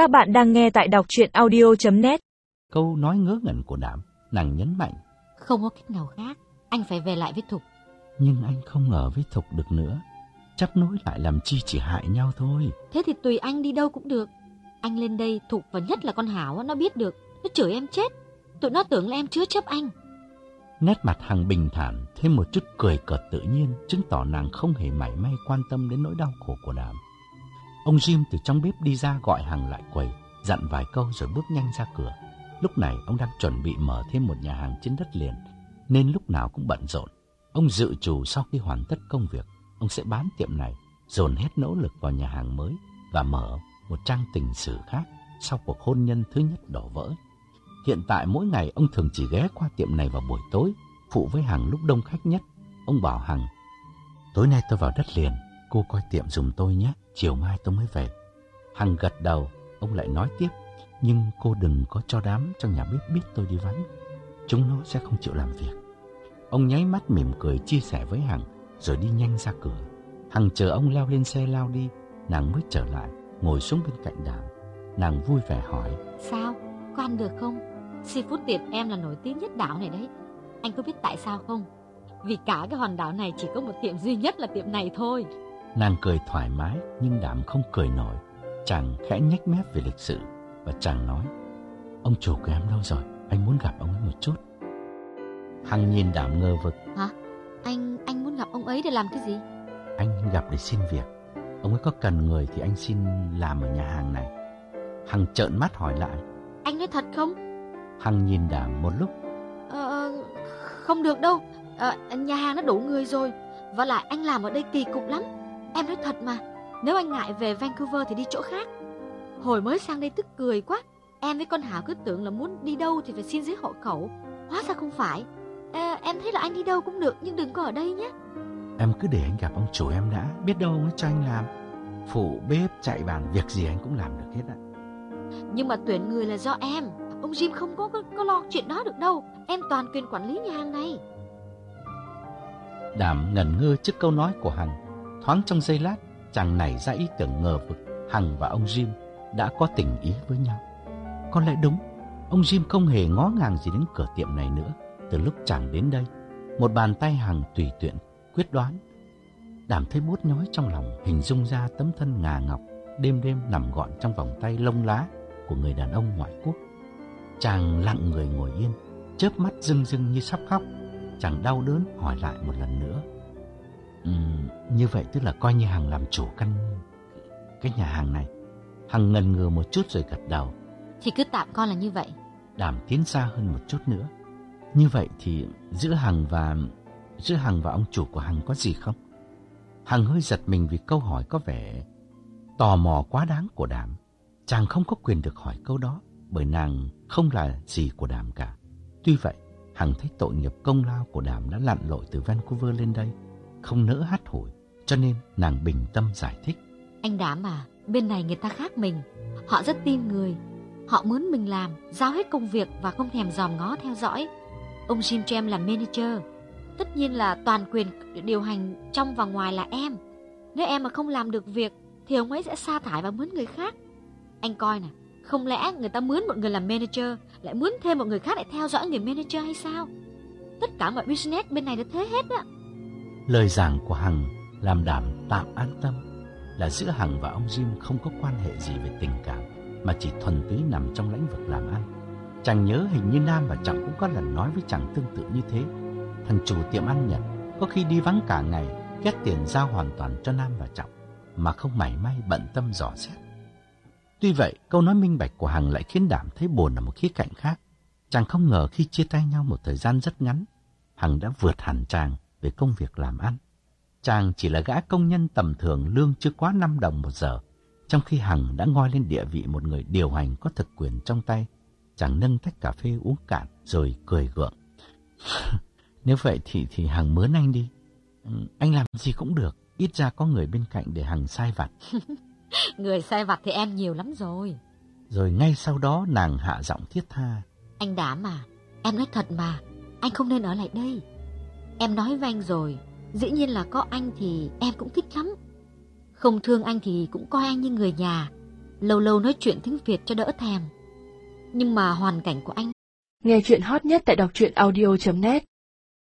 Các bạn đang nghe tại đọc chuyện audio.net Câu nói ngớ ngẩn của Đảm, nàng nhấn mạnh. Không có cách nào khác, anh phải về lại với Thục. Nhưng anh không ở với Thục được nữa. Chấp nối lại làm chi chỉ hại nhau thôi. Thế thì tùy anh đi đâu cũng được. Anh lên đây, Thục và nhất là con Hảo nó biết được, nó chửi em chết. Tụi nó tưởng là em chứa chấp anh. Nét mặt Hằng bình thản, thêm một chút cười cợt tự nhiên, chứng tỏ nàng không hề mảy may quan tâm đến nỗi đau khổ của Đảm. Ông Jim từ trong bếp đi ra gọi Hằng lại quầy, dặn vài câu rồi bước nhanh ra cửa. Lúc này ông đang chuẩn bị mở thêm một nhà hàng trên đất liền, nên lúc nào cũng bận rộn. Ông dự trù sau khi hoàn tất công việc, ông sẽ bán tiệm này, dồn hết nỗ lực vào nhà hàng mới và mở một trang tình sử khác sau cuộc hôn nhân thứ nhất đổ vỡ. Hiện tại mỗi ngày ông thường chỉ ghé qua tiệm này vào buổi tối, phụ với Hằng lúc đông khách nhất. Ông bảo Hằng, tối nay tôi vào đất liền, cô coi tiệm dùng tôi nhé, chiều mai tôi mới về. Hằng gật đầu, ông lại nói tiếp, nhưng cô đừng có cho đám trong nhà bếp biết tôi đi vắng. Chúng nó sẽ không chịu làm việc. Ông nháy mắt mỉm cười chia sẻ với Hằng, rồi đi nhanh ra cửa. Hằng chờ ông leo lên xe lao đi, nàng mới trở lại, ngồi xuống bên cạnh đảo. Nàng vui vẻ hỏi, Sao? Có ăn được không? Seafood tiệm em là nổi tiếng nhất đảo này đấy. Anh có biết tại sao không? Vì cả cái hòn đảo này chỉ có một tiệm duy nhất là tiệm này thôi. Nàng cười thoải mái nhưng Đảm không cười nổi. Chàng khẽ nhếch mép về lịch sự và chàng nói Ông chủ của em đâu rồi? Anh muốn gặp ông ấy một chút. Hằng nhìn Đảm ngơ vực. Hả? Anh anh muốn gặp ông ấy để làm cái gì? Anh gặp để xin việc. Ông ấy có cần người thì anh xin làm ở nhà hàng này. Hằng trợn mắt hỏi lại. Anh nói thật không? Hằng nhìn Đảm một lúc. Ờ, không được đâu. Ờ, nhà hàng nó đủ người rồi. Và lại anh làm ở đây kỳ cục lắm. Em nói thật mà. Nếu anh ngại về Vancouver thì đi chỗ khác. Hồi mới sang đây tức cười quá. Em với con Hảo cứ tưởng là muốn đi đâu thì phải xin giấy hộ khẩu. Hóa ra không phải. À, em thấy là anh đi đâu cũng được nhưng đừng có ở đây nhé. Em cứ để anh gặp ông chủ em đã. Biết đâu ấy cho anh làm. Phụ bếp chạy bàn việc gì anh cũng làm được hết ạ. Nhưng mà tuyển người là do em. Ông Jim không có, có, có lo chuyện đó được đâu. Em toàn quyền quản lý nhà hàng này. Đảm ngẩn ngơ trước câu nói của Hằng. Thoáng trong giây lát, chàng nảy ra ý tưởng ngờ vực Hằng và ông Jim đã có tình ý với nhau. Có lẽ đúng, ông Jim không hề ngó ngàng gì đến cửa tiệm này nữa từ lúc chàng đến đây. Một bàn tay Hằng tùy tiện, quyết đoán. Đảm thấy bút nhói trong lòng, hình dung ra tấm thân ngà ngọc, đêm đêm nằm gọn trong vòng tay lông lá của người đàn ông ngoại quốc. Chàng lặng người ngồi yên, chớp mắt rưng rưng như sắp khóc. Chàng đau đớn hỏi lại một lần nữa. Uhm, như vậy tức là coi như Hằng làm chủ căn cái nhà hàng này. Hằng ngần ngừ một chút rồi gật đầu. Thì cứ tạm coi là như vậy. Đảm tiến xa hơn một chút nữa. Như vậy thì giữa Hằng và giữa Hằng và ông chủ của Hằng có gì không? Hằng hơi giật mình vì câu hỏi có vẻ tò mò quá đáng của Đảm. Chàng không có quyền được hỏi câu đó bởi nàng không là gì của Đảm cả. Tuy vậy, Hằng thấy tội nghiệp công lao của Đảm đã lặn lội từ Vancouver lên đây, không nỡ hát hủi, cho nên nàng bình tâm giải thích. Anh Đám à, bên này người ta khác mình, họ rất tin người. Họ muốn mình làm, giao hết công việc và không thèm dòm ngó theo dõi. Ông Jim cho em manager. Tất nhiên là toàn quyền điều hành trong và ngoài là em. Nếu em mà không làm được việc thì ông ấy sẽ sa thải và mướn người khác. Anh coi nè, không lẽ người ta mướn một người làm manager lại mướn thêm một người khác lại theo dõi người manager hay sao? Tất cả mọi business bên này là thế hết á. Lời giảng của Hằng làm đảm tạm an tâm là giữa Hằng và ông Jim không có quan hệ gì về tình cảm mà chỉ thuần túy nằm trong lĩnh vực làm ăn. Chàng nhớ hình như Nam và Trọng cũng có lần nói với chàng tương tự như thế. Thằng chủ tiệm ăn Nhật có khi đi vắng cả ngày, kết tiền giao hoàn toàn cho Nam và Trọng, mà không mảy may bận tâm dò xét. Tuy vậy, câu nói minh bạch của Hằng lại khiến Đảm thấy buồn ở một khía cạnh khác. Chàng không ngờ khi chia tay nhau một thời gian rất ngắn, Hằng đã vượt hẳn chàng về công việc làm ăn. Chàng chỉ là gã công nhân tầm thường lương chưa quá 5 đồng một giờ, trong khi Hằng đã ngoi lên địa vị một người điều hành có thực quyền trong tay. Chàng nâng tách cà phê uống cạn rồi cười gượng. Nếu vậy thì thì Hằng mướn anh đi. Anh làm gì cũng được, ít ra có người bên cạnh để Hằng sai vặt. Người sai vặt thì em nhiều lắm rồi. Rồi ngay sau đó nàng hạ giọng thiết tha. Anh Đảm à, em nói thật mà, anh không nên ở lại đây. Em nói với anh rồi, dĩ nhiên là có anh thì em cũng thích lắm. Không thương anh thì cũng coi anh như người nhà. lâu lâu nói chuyện tiếng Việt cho đỡ thèm. Nhưng mà hoàn cảnh của anh Nghe chuyện hot nhất tại đọc truyện audio.net